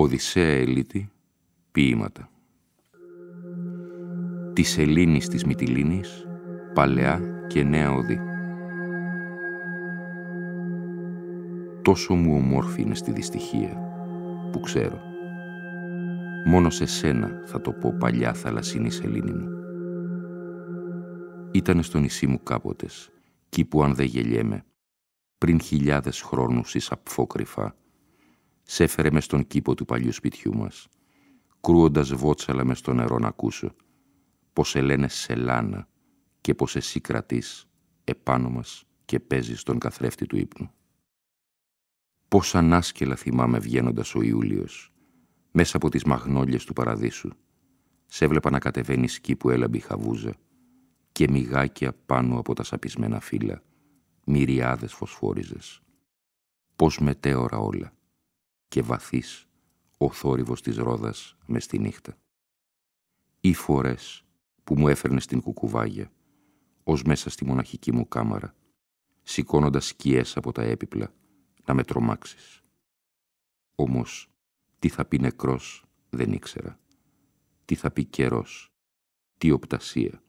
Οδυσσέα Ελίτη, ποίηματα. Της Ελλήνης της Μυτιλίνης, παλαιά και νέα οδή. Τόσο μου ομόρφη είναι στη δυστυχία, που ξέρω. Μόνο σε σένα θα το πω παλιά θαλασσινή σελήνη μου. Ήτανε στο νησί μου κάποτες, κι που αν δεν γελιέμαι, πριν χιλιάδες χρόνους εις απφόκρυφα, Σ' έφερε μες στον κήπο του παλιού σπιτιού μας, κρούοντας βότσαλα μες στο νερό να ακούσω, πως σε λένε σελάνα και πως εσύ κρατείς επάνω μας και παίζεις τον καθρέφτη του ύπνου. Πώς ανάσκελα θυμάμαι βγαίνοντας ο Ιούλιος, μέσα από τις μαγνόλιες του παραδείσου, σε έβλεπα να κατεβαίνει σκι που έλαμπε η χαβούζα και μυγάκια πάνω από τα σαπισμένα φύλλα, μυριάδες φωσφόριζες. Πώς μετέωρα όλα και βαθύς ο θόρυβος της ρόδας μες στη νύχτα. Ή φορές που μου έφερνες στην κουκουβάγια, ως μέσα στη μοναχική μου κάμαρα, σηκώνοντας σκιές από τα έπιπλα, να με τρομάξεις. Όμως, τι θα πει νεκρός δεν ήξερα. Τι θα πει καιρός, τι οπτασία,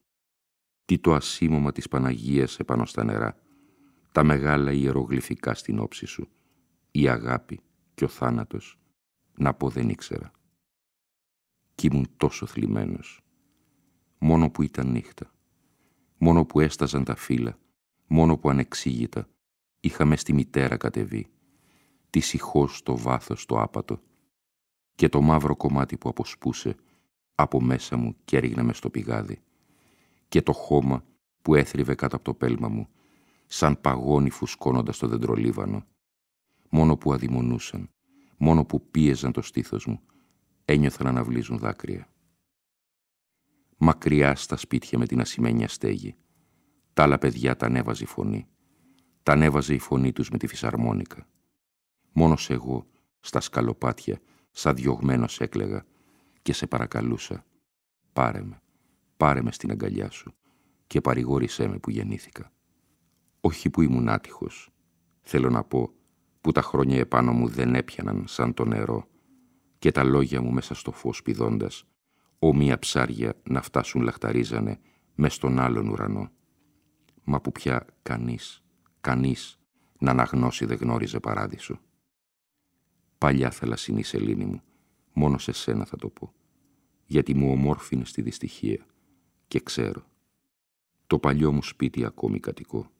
τι το ασήμωμα της Παναγίας επάνω στα νερά, τα μεγάλα ιερογλυφικά στην όψη σου, η αγάπη, και ο θάνατος, να πω δεν ήξερα. Κι ήμουν τόσο θλιμμένος. Μόνο που ήταν νύχτα. Μόνο που έσταζαν τα φύλλα. Μόνο που ανεξήγητα είχαμε στη μητέρα κατεβεί. Της ηχώς στο βάθος το άπατο. Και το μαύρο κομμάτι που αποσπούσε από μέσα μου και έριγνε μες στο πηγάδι. Και το χώμα που έθριβε κάτω από το πέλμα μου, σαν παγόνι φουσκώνοντας το δεντρολίβανο μόνο που αδειμονούσαν, μόνο που πίεζαν το στήθος μου, ένιωθαν να αναβλύζουν δάκρυα. Μακριά στα σπίτια με την ασημένια στέγη, τα άλλα παιδιά τα ανέβαζε η φωνή. Τα ανέβαζε η φωνή τους με τη φυσαρμόνικα. Μόνος εγώ, στα σκαλοπάτια, σαν διωγμένος έκλεγα και σε παρακαλούσα. Πάρε με, πάρε με στην αγκαλιά σου και παρηγόρησέ με που γεννήθηκα. Όχι που ήμουν άτυχος, θέλω να πω που τα χρόνια επάνω μου δεν έπιαναν σαν το νερό και τα λόγια μου μέσα στο φως πηδώντας, όμοια ψάρια να φτάσουν λαχταρίζανε μες στον άλλον ουρανό. Μα που πια κανείς, κανείς να αναγνώσει δεν γνώριζε παράδεισο. Παλιά θαλασσινή σελήνη μου, μόνο σε σένα θα το πω, γιατί μου ομόρφινε στη δυστυχία και ξέρω. Το παλιό μου σπίτι ακόμη κατοικώ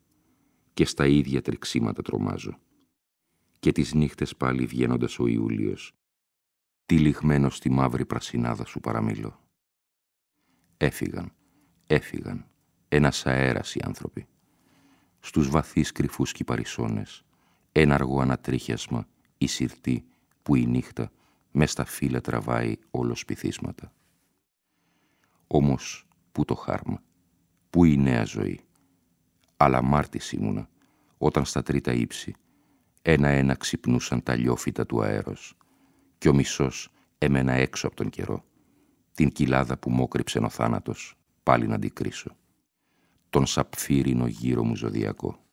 και στα ίδια τρεξίματα τρομάζω και τις νύχτες πάλι βγαίνοντας ο Ιούλιος, τυλιγμένος στη μαύρη πρασινάδα σου παραμιλώ. Έφυγαν, έφυγαν, ένας αέρας οι άνθρωποι. Στους βαθείς κρυφούς κυπαρισώνες, ένα αργό ανατρίχιασμα, η συρτή που η νύχτα μες στα φύλλα τραβάει όλο σπιθίσματα. Όμως, πού το χάρμα, πού η νέα ζωή. Αλλά μάρτης ήμουνα, όταν στα τρίτα ύψη ένα-ένα ξυπνούσαν τα λιόφυτα του αέρος και ο μισός έμενα έξω από τον καιρό, την κοιλάδα που μόκρυψε ο θάνατος, πάλι να αντικρίσω. Τον σαπφύρινο γύρω μου ζωδιακό.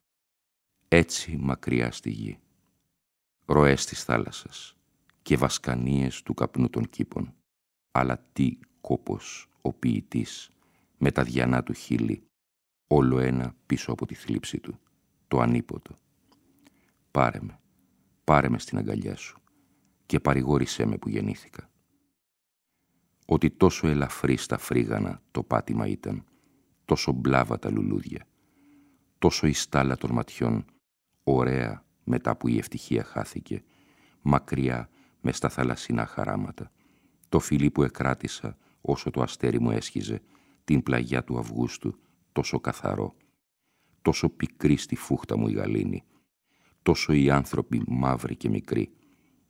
Έτσι μακριά στη γη. Ροές της θάλασσας και βασκανίες του καπνού των κήπων. Αλλά τι κόπος ο ποιητής με τα διανά του χείλη, όλο ένα πίσω από τη θλίψη του, το ανίποτο Πάρε με, πάρε με στην αγκαλιά σου και παρηγόρησέ με που γεννήθηκα. ότι τόσο ελαφρύ στα φρίγανα το πάτημα ήταν, τόσο μπλάβα τα λουλούδια, τόσο η στάλα των ματιών, ωραία μετά που η ευτυχία χάθηκε, μακριά με στα θαλασσινά χαράματα, το φιλί που εκράτησα όσο το αστέρι μου έσχιζε, την πλαγιά του Αυγούστου, τόσο καθαρό, τόσο πικρή στη φούχτα μου η γαλήνη, τόσο οι άνθρωποι μαύροι και μικροί,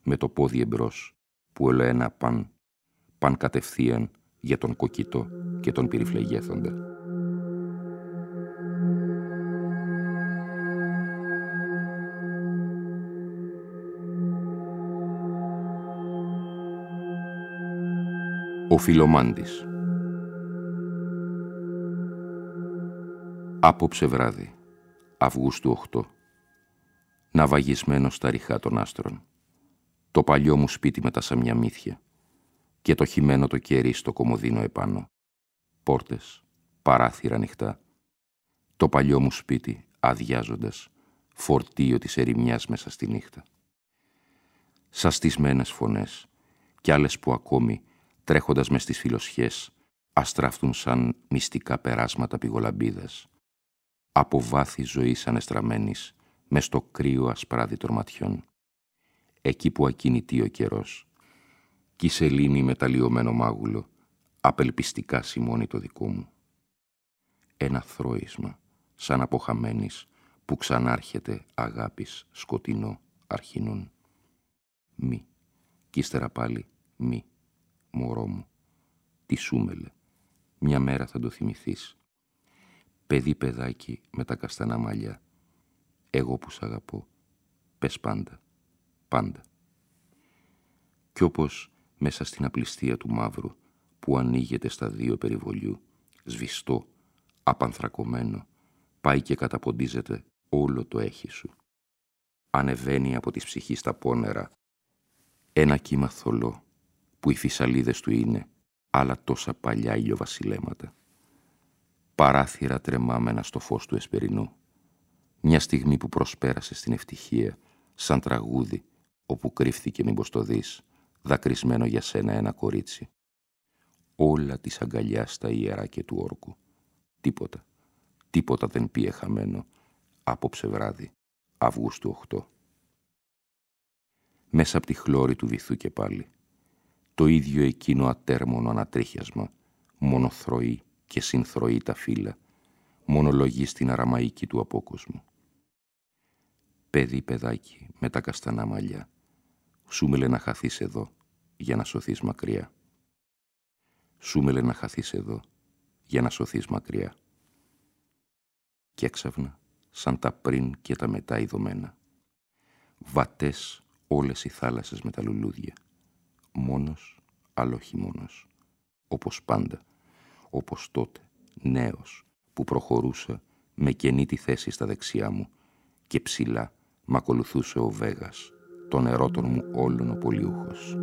με το πόδι εμπρός, που ένα παν, παν κατευθείαν για τον κοκκιτό και τον περιφλεγέθοντα. Ο Φιλομάντης Απόψε βράδυ, Αυγούστου 8 Ναυαγισμένο στα ριχά των άστρων. Το παλιό μου σπίτι με τα σαμιά μύθια. Και το χειμένο το κερί στο κομμωδίνο επάνω. Πόρτες, παράθυρα ανοιχτά. Το παλιό μου σπίτι αδειάζοντας Φορτίο της ερημιάς μέσα στη νύχτα. Σαστισμένες φωνές Κι άλλες που ακόμη τρέχοντας μες στις φιλοσιές, αστραφτούν σαν μυστικά περάσματα πηγολαμπίδας. Από βάθη ζωής ανεστραμμένης, μες στο κρύο ασπράδι των ματιών. Εκεί που ακινητεί ο καιρός. Κι η σελήνη με ταλιωμένο μάγουλο, απελπιστικά σημώνει το δικό μου. Ένα θρόισμα, σαν αποχαμένης, που ξανάρχεται αγάπης σκοτεινό αρχινών. Μη, κι ύστερα πάλι μη μωρό μου, τι σούμελε, μια μέρα θα το θυμηθείς. Παιδί παιδάκι με τα καστανά μαλλιά, εγώ που σ' αγαπώ, πες πάντα, πάντα. Κι όπως μέσα στην απληστία του μαύρου, που ανοίγεται στα δύο περιβολιού, σβηστό, απανθρακωμένο, πάει και καταποντίζεται όλο το έχει σου. Ανεβαίνει από τις ψυχής τα πόνερα, ένα κύμα θολό, που οι φυσαλίδες του είναι άλλα τόσα παλιά ηλιοβασιλέματα. Παράθυρα τρεμάμενα στο φως του εσπερινού. Μια στιγμή που προσπέρασε στην ευτυχία, σαν τραγούδι, όπου κρύφθηκε μήπως το δεις, δακρυσμένο για σένα ένα κορίτσι. Όλα της αγκαλιάς στα ιερά και του όρκου. Τίποτα, τίποτα δεν πήγε χαμένο, απόψε βράδυ, Αυγούστου 8. Μέσα από τη χλώρη του βυθού και πάλι, το ίδιο εκείνο ατέρμονο ανατρίχιασμα, μονοθροή και συνθροή τα φύλλα, μονολογεί στην αραμαϊκή του απόκοσμου. Παιδί παιδάκι με τα καστανά μαλλιά, σου μελε να χαθείς εδώ για να σωθείς μακριά. Σου μελε να χαθείς εδώ για να σωθείς μακριά. Κι έξαφνα, σαν τα πριν και τα μετά ειδωμένα, βατές όλες οι θάλασσες με τα λουλούδια μόνος, αλλά όχι μόνος. Όπως πάντα, όπως τότε, νέος, που προχωρούσα με κενή τη θέση στα δεξιά μου και ψηλά μ' ακολουθούσε ο Βέγας, τον ερώτων μου όλων ο πολιούχος.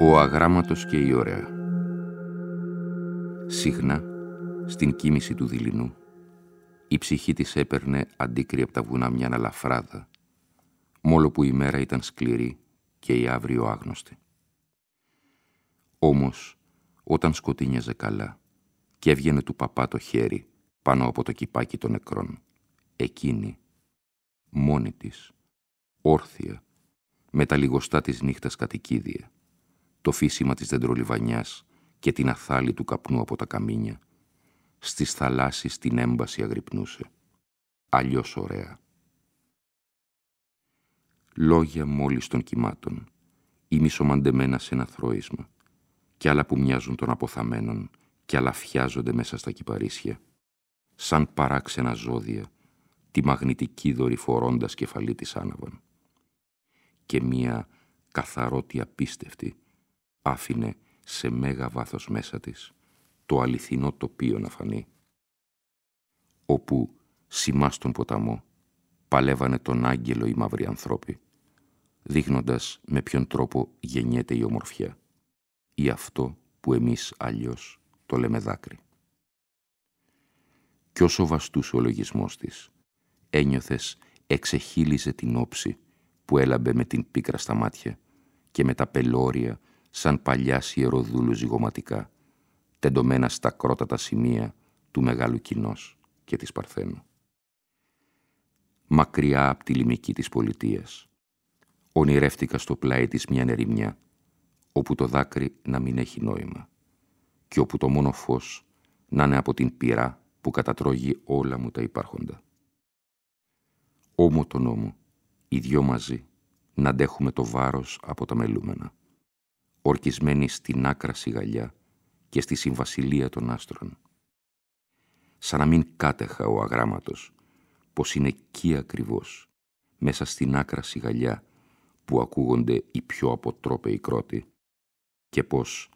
Ο αγράμματος και η ωραία. Συχνά, στην κίνηση του δειλινού, η ψυχή της έπαιρνε αντίκρυ από τα βουνά μια αλαφράδα, μόλο που η μέρα ήταν σκληρή και η αύριο άγνωστη. Όμως, όταν σκοτίνιαζε καλά και έβγαινε του παπά το χέρι πάνω από το κυπάκι των νεκρών, εκείνη, μόνη της, όρθια, με τα λιγοστά της νύχτας κατοικίδια, το φύσιμα της δεντρολιβανιάς και την αθάλη του καπνού από τα καμίνια, στις θαλάσσις την έμπαση αγρυπνούσε. Αλλιώς ωραία. Λόγια μόλις των κυμάτων, ή μισομαντεμένα σε ένα θρόισμα, κι άλλα που μοιάζουν των αποθαμένων κι άλλα φιάζονται μέσα στα κυπαρίσια, σαν παράξενα ζώδια, τη μαγνητική δορυφορώντας κεφαλή της άναβαν. Και μία καθαρότη απίστευτη άφηνε σε μέγα βάθος μέσα της το αληθινό τοπίο να φανεί, όπου σημά στον ποταμό παλεύανε τον άγγελο οι μαύροι ανθρώποι, δείχνοντας με ποιον τρόπο γεννιέται η ομορφιά ή αυτό που εμείς αλλιώς το λέμε δάκρυ. Κι όσο βαστούσε ο λογισμός της, ένιωθες εξεχύλιζε την όψη που έλαμπε με την πίκρα στα μάτια και με τα πελώρια σαν παλιά ιεροδούλου ζυγωματικά, τεντωμένα στα κρότατα σημεία του μεγάλου κοινός και της Παρθένου. Μακριά από τη λιμική της πολιτείας, ονειρεύτηκα στο πλάι της μια νεριμιά, όπου το δάκρυ να μην έχει νόημα και όπου το μόνο φως να είναι από την πυρά που κατατρώγει όλα μου τα υπάρχοντα. Όμο τον ώμο, οι δυο μαζί, να αντέχουμε το βάρος από τα μελούμενα, ορκισμένοι στην άκρα σιγαλιά και στη συμβασιλεία των άστρων. Σαν να μην κάτεχα ο αγράμματος, πως είναι εκεί ακριβώς, μέσα στην άκρα σιγαλιά που ακούγονται οι πιο αποτρόπαιοι κρότοι και πως,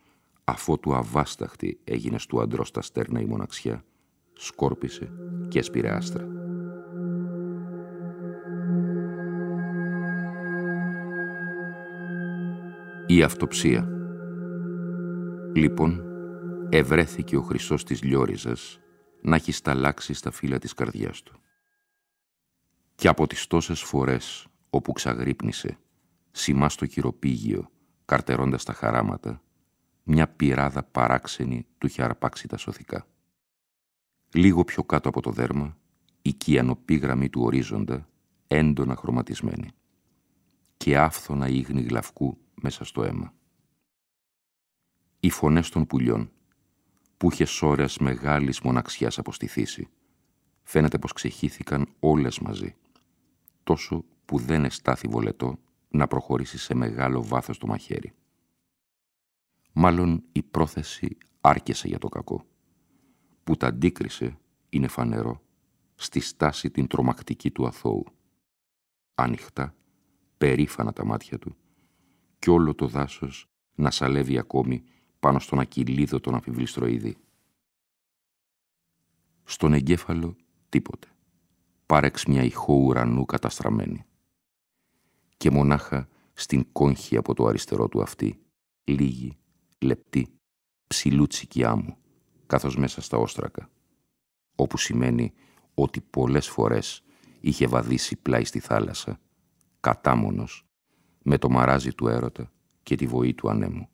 αφότου αβάσταχτη έγινε του αντρός τα στέρνα η μοναξιά, σκόρπισε και έσπηρε άστρα. Η αυτοψία Λοιπόν, ευρέθηκε ο χρυσός της Λιόριζας να έχει σταλάξει στα φύλλα της καρδιάς του. Και από τις τόσες φορές όπου ξαγρύπνησε, σημά στο κυροπήγιο, καρτερώντας τα χαράματα, μια πυράδα παράξενη του είχε αρπάξει τα σωθικά. Λίγο πιο κάτω από το δέρμα, η κιανοπή γραμμή του ορίζοντα, έντονα χρωματισμένη και άφθονα ίγνη γλαυκού μέσα στο αίμα. Οι φωνές των πουλιών, που είχε σώρες μεγάλης μοναξιάς από στη θύση, φαίνεται πως ξεχύθηκαν όλες μαζί, τόσο που δεν εστάθη βολετό να προχωρήσει σε μεγάλο βάθος το μαχαίρι. Μάλλον η πρόθεση άρκεσε για το κακό, που τα αντίκρισε, είναι φανερό, στη στάση την τρομακτική του αθώου. Ανοιχτά, περήφανα τα μάτια του, κι όλο το δάσος να σαλεύει ακόμη πάνω στον ακυλίδο τον αμφιβληστροειδή. Στον εγκέφαλο τίποτε. Πάρεξ μια ηχό ουρανού καταστραμμένη. Και μονάχα στην κόγχη από το αριστερό του αυτή, λίγη, λεπτή, ψηλούτσικη άμμου, καθώς μέσα στα όστρακα, όπου σημαίνει ότι πολλές φορές είχε βαδίσει πλάι στη θάλασσα, κατάμονος, με το μαράζι του έρωτα και τη βοή του ανέμου.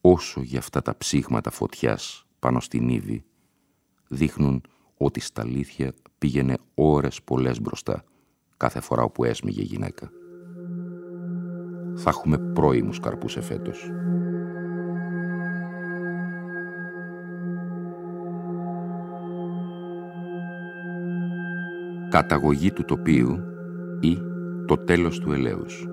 Όσο για αυτά τα ψήγματα φωτιάς πάνω στην Ήβη, δείχνουν ότι στα αλήθεια πήγαινε ώρες πολλές μπροστά, κάθε φορά όπου έσμιγε γυναίκα. Θα έχουμε πρώιμους καρπούς εφέτος. Καταγωγή του τοπίου ή το τέλος του ελέους.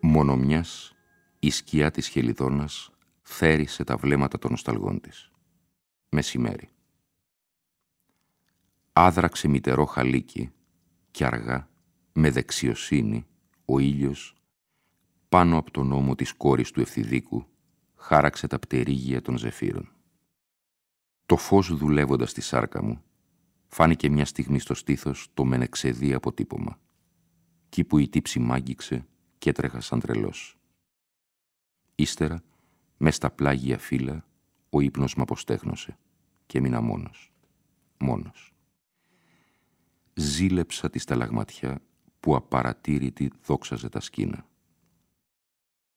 Μόνο μιας η σκιά της χελιδόνας θέρισε τα βλέμματα των νοσταλγών της. Μεσημέρι. Άδραξε μητερό χαλίκι και αργά, με δεξιοσύνη, ο ήλιος πάνω από τον ώμο της κόρης του ευθυδίκου χάραξε τα πτερίγια των ζεφύρων. Το φως δουλεύοντας στη σάρκα μου φάνηκε μια στιγμή στο στήθος το μενεξεδί αποτύπωμα. Κι που η τύψη μάγγιξε και έτρεχα σαν τρελός. Ύστερα, μες στα πλάγια φύλλα, ο ύπνος μ' αποστέχνωσε και έμεινα μόνος. Μόνος. Ζήλεψα τη σταλαγματιά που απαρατήρητη δόξαζε τα σκήνα.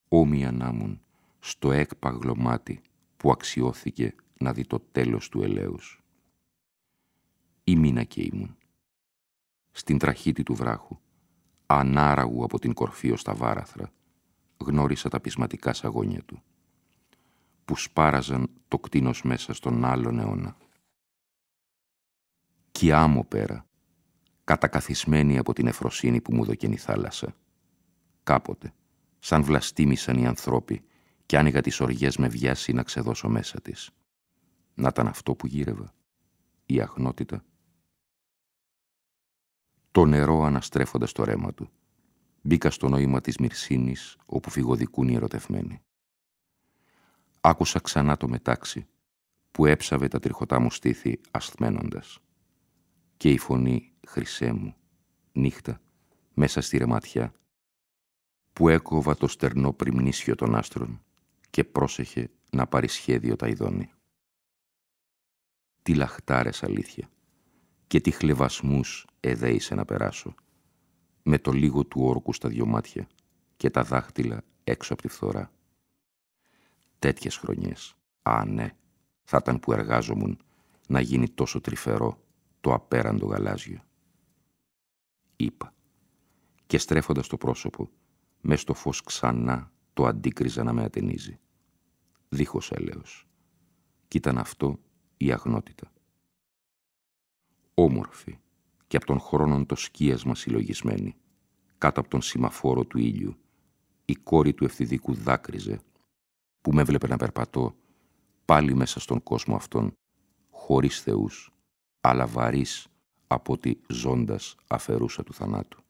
Όμοια να στο έκπαγλο μάτι που αξιώθηκε να δει το τέλος του ελέους μήνα και ήμουν. Στην τραχύτη του βράχου, ανάραγου από την κορφή ως τα βάραθρα, γνώρισα τα πεισματικά σαγόνια του, που σπάραζαν το κτίνος μέσα στον άλλον αιώνα. Κι άμμο πέρα, κατακαθισμένη από την εφροσύνη που μου δοκένει η θάλασσα. Κάποτε, σαν βλαστήμησαν οι ανθρώποι και άνοιγα τις οργές με βιάση να ξεδώσω μέσα της. Να ήταν αυτό που γύρευα, η αχνότητα το νερό αναστρέφοντας το ρέμα του. Μπήκα στο νόημα της μυρσίνης, όπου φυγοδικούν οι ερωτευμένοι. Άκουσα ξανά το μετάξι, που έψαβε τα τριχωτά μου στήθη ασθμένοντας. Και η φωνή χρυσέ μου, νύχτα, μέσα στη ρεματιά, που έκοβα το στερνό πριμνήσιο των άστρων και πρόσεχε να πάρει σχέδιο τα ειδώνει. Τι λαχτάρες αλήθεια και τι χλεβασμούς εδέησε να περάσω, με το λίγο του όρκου στα δυο μάτια και τα δάχτυλα έξω από τη φθορά. Τέτοιες χρονιές, α ναι, θα ήταν που εργάζομουν να γίνει τόσο τρυφερό το απέραντο γαλάζιο. Είπα, και στρέφοντας το πρόσωπο, μες στο φως ξανά το αντίκριζα να με ατενίζει. Δίχως έλεος. Κι ήταν αυτό η αγνότητα. Όμορφη και από τον χρόνο το σκίασμα συλλογισμένη, κάτω από τον σημαφόρο του ήλιου, η κόρη του ευθυδικού δάκρυζε, που με έβλεπε να περπατώ πάλι μέσα στον κόσμο αυτόν, χωρίς θεούς, αλλά βαρύς από ότι ζώντας αφαιρούσα του θανάτου.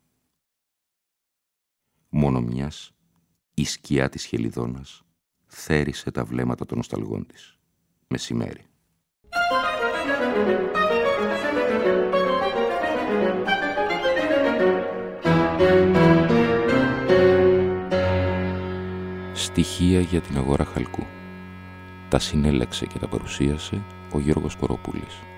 Μόνο μιας, η σκιά της χελιδόνας θέρισε τα βλέμματα των νοσταλγών της. Μεσημέρι. Στοιχεία για την αγορά χαλκού. Τα συνέλεξε και τα παρουσίασε ο Γιώργος Κοροπούλης.